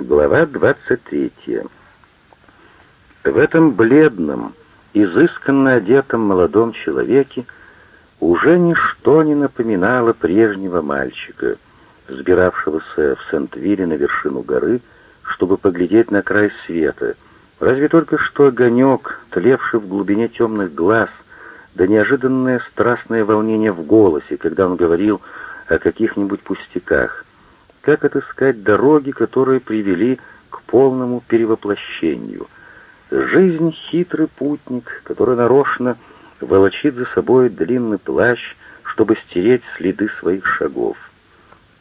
Глава 23. В этом бледном, изысканно одетом молодом человеке уже ничто не напоминало прежнего мальчика, взбиравшегося в Сент-Вилле на вершину горы, чтобы поглядеть на край света, разве только что огонек, тлевший в глубине темных глаз, да неожиданное страстное волнение в голосе, когда он говорил о каких-нибудь пустяках — как отыскать дороги, которые привели к полному перевоплощению. Жизнь — хитрый путник, который нарочно волочит за собой длинный плащ, чтобы стереть следы своих шагов.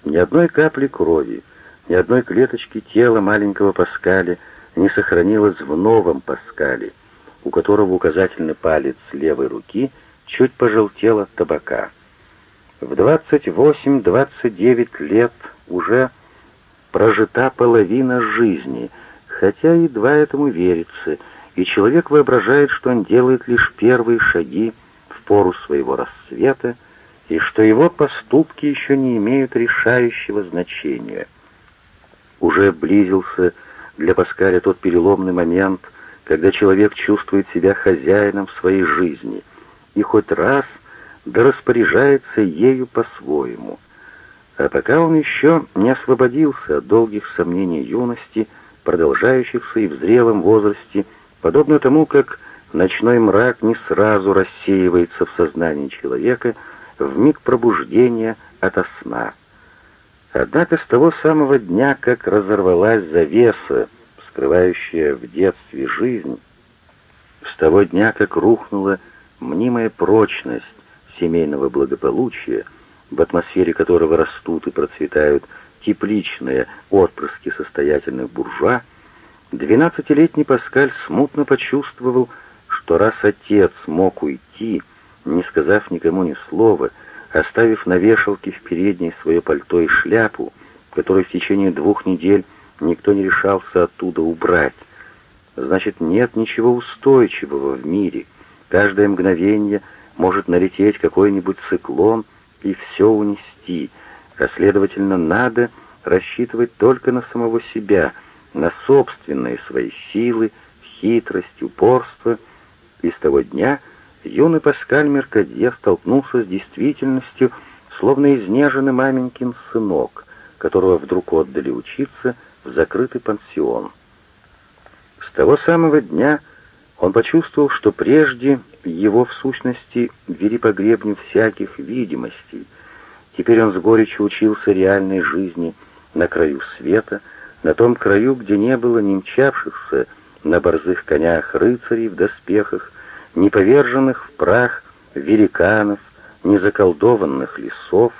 Ни одной капли крови, ни одной клеточки тела маленького Паскаля не сохранилось в новом Паскале, у которого указательный палец левой руки чуть пожелтел от табака. В 28-29 лет уже прожита половина жизни, хотя едва этому верится, и человек воображает, что он делает лишь первые шаги в пору своего рассвета, и что его поступки еще не имеют решающего значения. Уже близился для Паскаля тот переломный момент, когда человек чувствует себя хозяином своей жизни и хоть раз да распоряжается ею по-своему — а пока он еще не освободился от долгих сомнений юности, продолжающихся и в зрелом возрасте, подобно тому, как ночной мрак не сразу рассеивается в сознании человека в миг пробуждения ото сна. Однако с того самого дня, как разорвалась завеса, скрывающая в детстве жизнь, с того дня, как рухнула мнимая прочность семейного благополучия, в атмосфере которого растут и процветают тепличные отпрыски состоятельных буржуа, двенадцатилетний Паскаль смутно почувствовал, что раз отец мог уйти, не сказав никому ни слова, оставив на вешалке в передней свое пальто и шляпу, которую в течение двух недель никто не решался оттуда убрать, значит, нет ничего устойчивого в мире. Каждое мгновение может налететь какой-нибудь циклон — и все унести, а следовательно, надо рассчитывать только на самого себя, на собственные свои силы, хитрость, упорство. И с того дня юный Паскаль Меркадье столкнулся с действительностью, словно изнеженный маменькин сынок, которого вдруг отдали учиться в закрытый пансион. С того самого дня он почувствовал, что прежде его в сущности вели по гребню всяких видимостей. Теперь он с горечью учился реальной жизни на краю света, на том краю, где не было ни мчавшихся на борзых конях рыцарей в доспехах, ни поверженных в прах великанов, ни заколдованных лесов.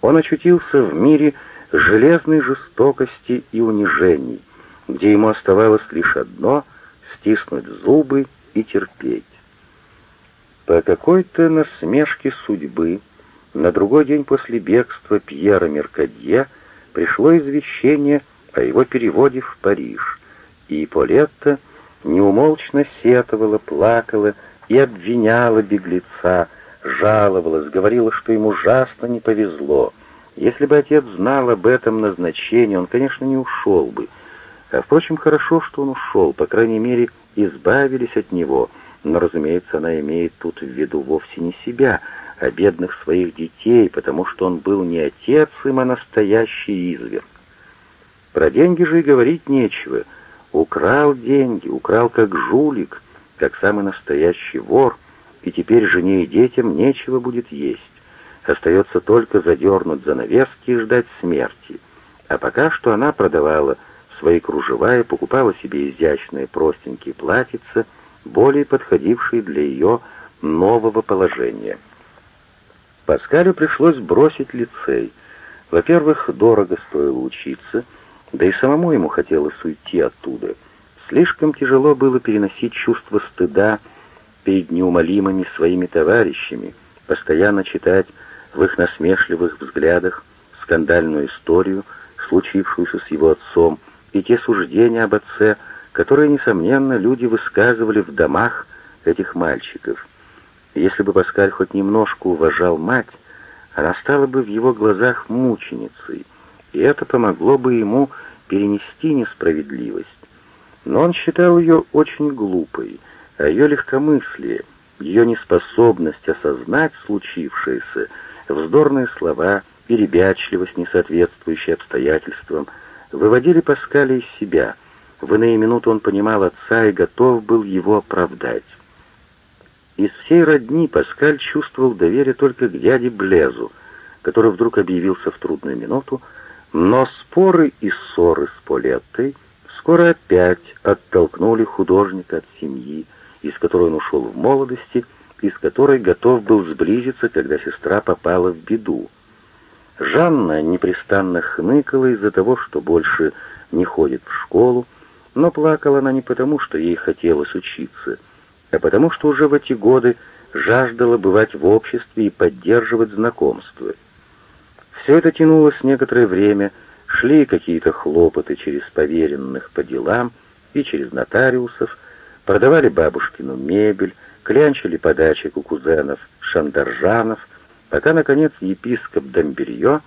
Он очутился в мире железной жестокости и унижений, где ему оставалось лишь одно — стиснуть зубы и терпеть. По какой-то насмешке судьбы на другой день после бегства Пьера Меркадье пришло извещение о его переводе в Париж, и Полетта неумолчно сетовала, плакала и обвиняла беглеца, жаловалась, говорила, что ему ужасно не повезло. Если бы отец знал об этом назначении, он, конечно, не ушел бы. А, впрочем, хорошо, что он ушел, по крайней мере, избавились от него — но, разумеется, она имеет тут в виду вовсе не себя, а бедных своих детей, потому что он был не отец им, а настоящий изверг. Про деньги же и говорить нечего. Украл деньги, украл как жулик, как самый настоящий вор, и теперь жене и детям нечего будет есть. Остается только задернуть занавески и ждать смерти. А пока что она продавала свои кружева и покупала себе изящные простенькие платьица — более подходивший для ее нового положения. Паскалю пришлось бросить лицей. Во-первых, дорого стоило учиться, да и самому ему хотелось уйти оттуда. Слишком тяжело было переносить чувство стыда перед неумолимыми своими товарищами, постоянно читать в их насмешливых взглядах скандальную историю, случившуюся с его отцом, и те суждения об отце, которые, несомненно, люди высказывали в домах этих мальчиков. Если бы Паскаль хоть немножко уважал мать, она стала бы в его глазах мученицей, и это помогло бы ему перенести несправедливость. Но он считал ее очень глупой, а ее легкомыслие, ее неспособность осознать случившееся, вздорные слова, перебячливость, несоответствующая обстоятельствам, выводили Паскаля из себя. В иные минуты он понимал отца и готов был его оправдать. Из всей родни Паскаль чувствовал доверие только к дяде Блезу, который вдруг объявился в трудную минуту, но споры и ссоры с Полеттой скоро опять оттолкнули художника от семьи, из которой он ушел в молодости, и с которой готов был сблизиться, когда сестра попала в беду. Жанна непрестанно хныкала из-за того, что больше не ходит в школу, но плакала она не потому, что ей хотелось учиться, а потому что уже в эти годы жаждала бывать в обществе и поддерживать знакомства. Все это тянулось некоторое время, шли какие-то хлопоты через поверенных по делам и через нотариусов, продавали бабушкину мебель, клянчили подачек у кузенов Шандаржанов, пока, наконец, епископ Домберье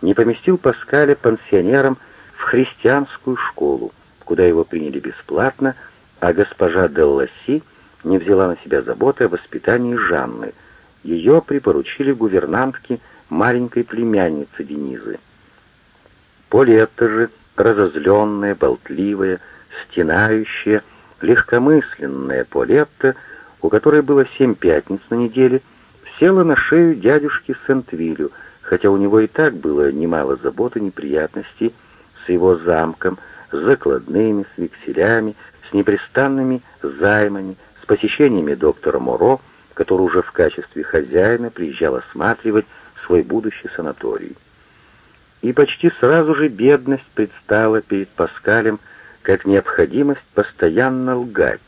не поместил Паскаля пансионером в христианскую школу, куда его приняли бесплатно, а госпожа Делласи не взяла на себя заботы о воспитании Жанны. Ее припоручили гувернантке маленькой племянницы Денизы. Полетта же, разозленная, болтливая, стенающая, легкомысленная Полетта, у которой было семь пятниц на неделе, села на шею дядюшки Сент-Вилю, хотя у него и так было немало забот и неприятностей с его замком, с закладными, с векселями, с непрестанными займами, с посещениями доктора Моро, который уже в качестве хозяина приезжал осматривать свой будущий санаторий. И почти сразу же бедность предстала перед Паскалем как необходимость постоянно лгать.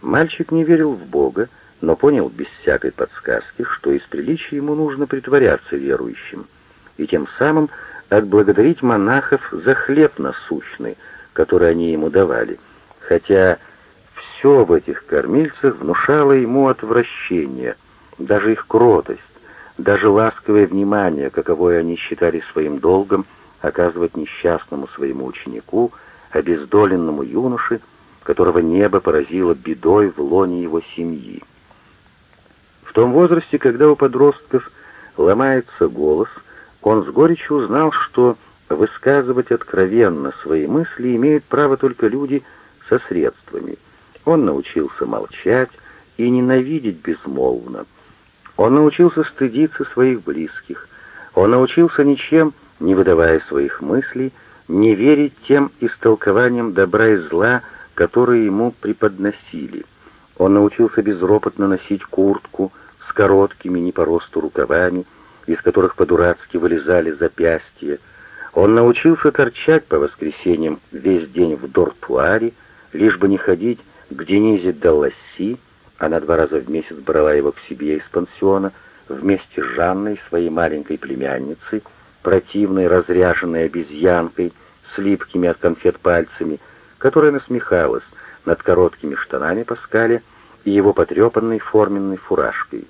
Мальчик не верил в Бога, но понял без всякой подсказки, что из приличия ему нужно притворяться верующим, и тем самым отблагодарить монахов за хлеб насущный, который они ему давали, хотя все в этих кормильцах внушало ему отвращение, даже их кротость, даже ласковое внимание, каковое они считали своим долгом, оказывать несчастному своему ученику, обездоленному юноше, которого небо поразило бедой в лоне его семьи. В том возрасте, когда у подростков ломается голос, он с горечью узнал, что высказывать откровенно свои мысли имеют право только люди со средствами. Он научился молчать и ненавидеть безмолвно, он научился стыдиться своих близких. Он научился ничем, не выдавая своих мыслей, не верить тем истолкованиям добра и зла, которые ему преподносили. Он научился безропотно носить куртку с короткими не по росту рукавами, из которых по-дурацки вылезали запястья. Он научился торчать по воскресеньям весь день в дортуаре, лишь бы не ходить к Денизе Далласи, она два раза в месяц брала его к себе из пансиона вместе с Жанной, своей маленькой племянницей, противной разряженной обезьянкой с липкими от конфет пальцами, которая насмехалась над короткими штанами Паскаля и его потрепанной форменной фуражкой.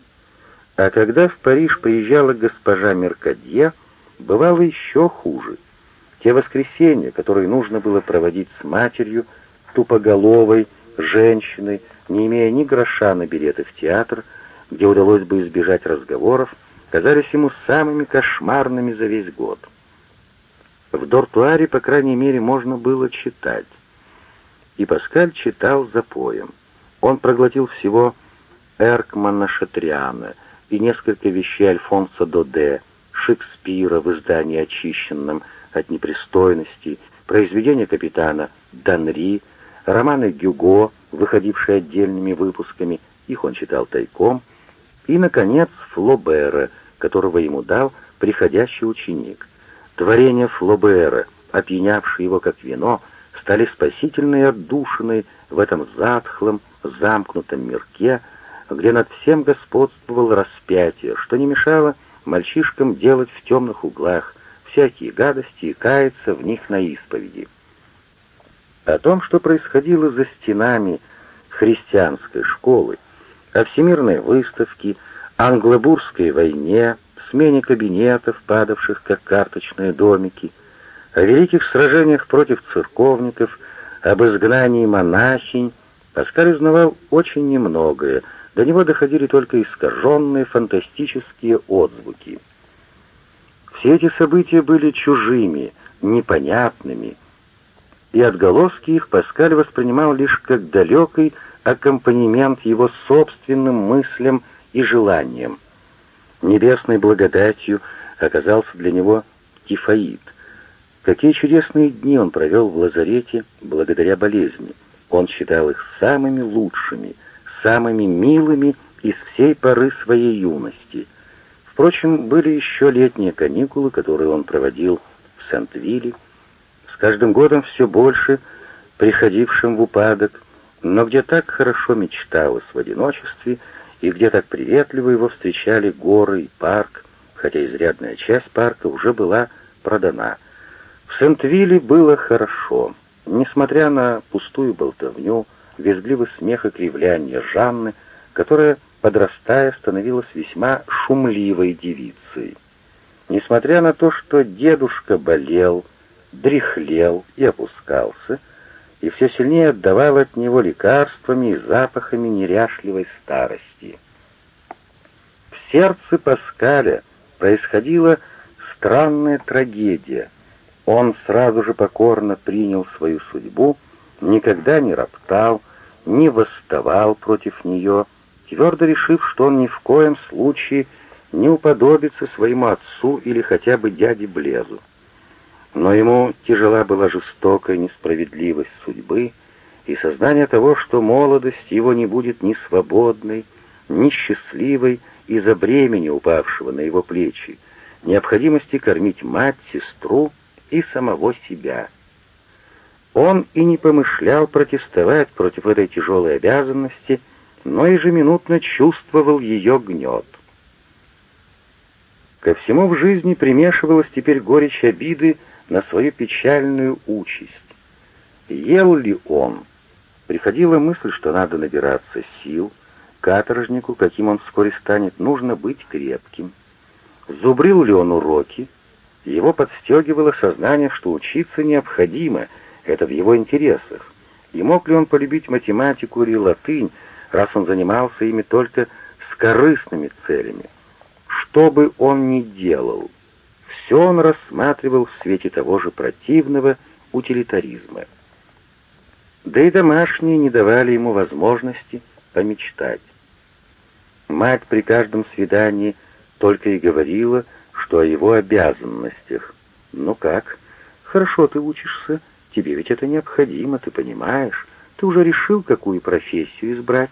А когда в Париж приезжала госпожа Меркадье, бывало еще хуже. Те воскресенья, которые нужно было проводить с матерью, тупоголовой, женщиной, не имея ни гроша на билеты в театр, где удалось бы избежать разговоров, казались ему самыми кошмарными за весь год. В дортуаре, по крайней мере, можно было читать. И Паскаль читал за поем. Он проглотил всего Эркмана Шатриана и несколько вещей Альфонса Доде, Шекспира в издании очищенном от непристойностей, произведения капитана Данри, романы Гюго, выходившие отдельными выпусками, их он читал тайком, и, наконец, Флобера, которого ему дал приходящий ученик. Творения Флобера, опьянявшие его как вино, стали спасительной отдушиной в этом затхлом, замкнутом мирке, где над всем господствовало распятие, что не мешало мальчишкам делать в темных углах всякие гадости и каяться в них на исповеди. О том, что происходило за стенами христианской школы, о всемирной выставке, англобурской войне, смене кабинетов, падавших как карточные домики, О великих сражениях против церковников, об изгнании монахинь Паскаль узнавал очень немногое, до него доходили только искаженные фантастические отзвуки. Все эти события были чужими, непонятными, и отголоски их Паскаль воспринимал лишь как далекий аккомпанемент его собственным мыслям и желаниям. Небесной благодатью оказался для него тифаид. Какие чудесные дни он провел в лазарете благодаря болезни. Он считал их самыми лучшими, самыми милыми из всей поры своей юности. Впрочем, были еще летние каникулы, которые он проводил в Сент-Вилле, с каждым годом все больше приходившим в упадок, но где так хорошо мечталось в одиночестве и где так приветливо его встречали горы и парк, хотя изрядная часть парка уже была продана. В Сент-Вилле было хорошо. Несмотря на пустую болтовню, визгливый смех и кривляние Жанны, которая, подрастая, становилась весьма шумливой девицей. Несмотря на то, что дедушка болел, дряхлел и опускался, и все сильнее отдавал от него лекарствами и запахами неряшливой старости. В сердце Паскаля происходила странная трагедия. Он сразу же покорно принял свою судьбу, никогда не роптал, не восставал против нее, твердо решив, что он ни в коем случае не уподобится своему отцу или хотя бы дяде Блезу. Но ему тяжела была жестокая несправедливость судьбы и сознание того, что молодость его не будет ни свободной, ни счастливой из-за бремени, упавшего на его плечи, необходимости кормить мать, сестру и самого себя. Он и не помышлял протестовать против этой тяжелой обязанности, но ежеминутно чувствовал ее гнет. Ко всему в жизни примешивалась теперь горечь обиды на свою печальную участь. Ел ли он? Приходила мысль, что надо набираться сил, каторжнику, каким он вскоре станет, нужно быть крепким. Зубрил ли он уроки? Его подстегивало сознание, что учиться необходимо, это в его интересах. И мог ли он полюбить математику или латынь, раз он занимался ими только с корыстными целями? Что бы он ни делал, все он рассматривал в свете того же противного утилитаризма. Да и домашние не давали ему возможности помечтать. Мать при каждом свидании только и говорила, что о его обязанностях. «Ну как? Хорошо ты учишься, тебе ведь это необходимо, ты понимаешь. Ты уже решил, какую профессию избрать.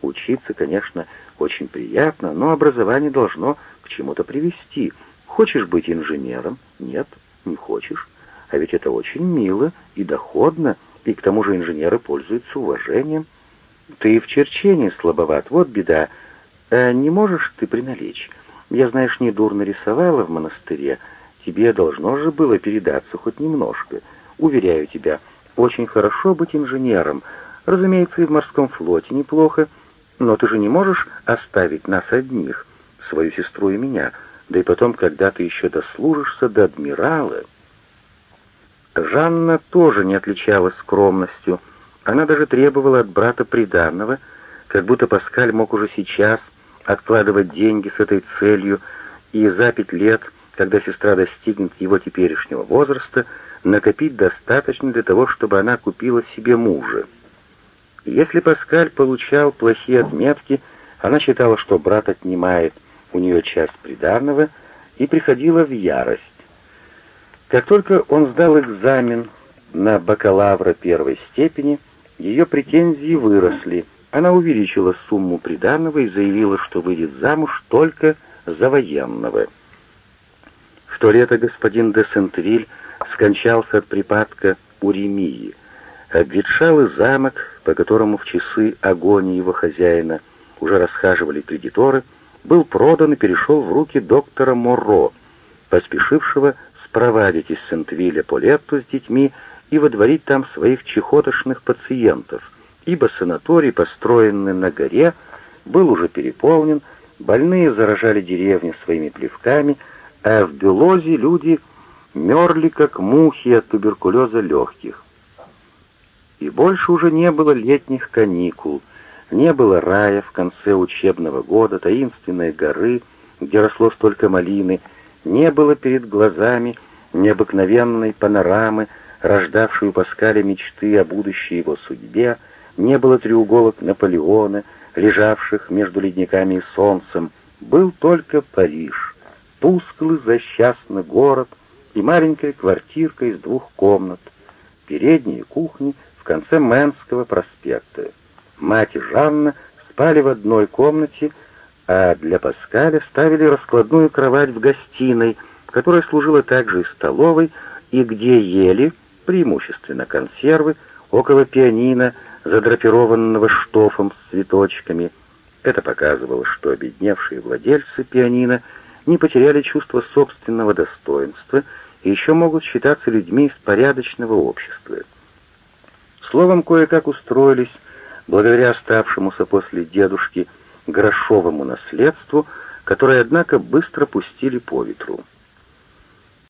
Учиться, конечно, очень приятно, но образование должно к чему-то привести. Хочешь быть инженером? Нет, не хочешь. А ведь это очень мило и доходно, и к тому же инженеры пользуются уважением. Ты в черчении слабоват, вот беда. А не можешь ты приналечь? Я, знаешь, недурно рисовала в монастыре. Тебе должно же было передаться хоть немножко. Уверяю тебя, очень хорошо быть инженером. Разумеется, и в морском флоте неплохо. Но ты же не можешь оставить нас одних, свою сестру и меня. Да и потом, когда ты еще дослужишься до адмирала... Жанна тоже не отличалась скромностью. Она даже требовала от брата приданного, как будто Паскаль мог уже сейчас откладывать деньги с этой целью и за пять лет, когда сестра достигнет его теперешнего возраста, накопить достаточно для того, чтобы она купила себе мужа. Если Паскаль получал плохие отметки, она считала, что брат отнимает у нее часть приданного и приходила в ярость. Как только он сдал экзамен на бакалавра первой степени, ее претензии выросли — она увеличила сумму приданного и заявила, что выйдет замуж только за военного. В то лето господин де Сентвиль скончался от припадка уремии. Обветшалый замок, по которому в часы агонии его хозяина уже расхаживали кредиторы, был продан и перешел в руки доктора Моро, поспешившего спровадить из Сентвиля Полетту с детьми и водворить там своих чехотошных пациентов — ибо санаторий, построенный на горе, был уже переполнен, больные заражали деревни своими плевками, а в Белозе люди мерли, как мухи от туберкулеза легких. И больше уже не было летних каникул, не было рая в конце учебного года, таинственной горы, где росло столько малины, не было перед глазами необыкновенной панорамы, рождавшей у Паскаля мечты о будущей его судьбе, не было треуголок Наполеона, лежавших между ледниками и солнцем, был только Париж, тусклый злосчастный город и маленькая квартирка из двух комнат, передние кухни в конце Менского проспекта. Мать и Жанна спали в одной комнате, а для Паскаля ставили раскладную кровать в гостиной, которая служила также и столовой, и где ели, преимущественно консервы, около пианино, задрапированного штофом с цветочками. Это показывало, что обедневшие владельцы пианино не потеряли чувство собственного достоинства еще могут считаться людьми из порядочного общества. Словом, кое-как устроились, благодаря оставшемуся после дедушки грошовому наследству, которое, однако, быстро пустили по ветру.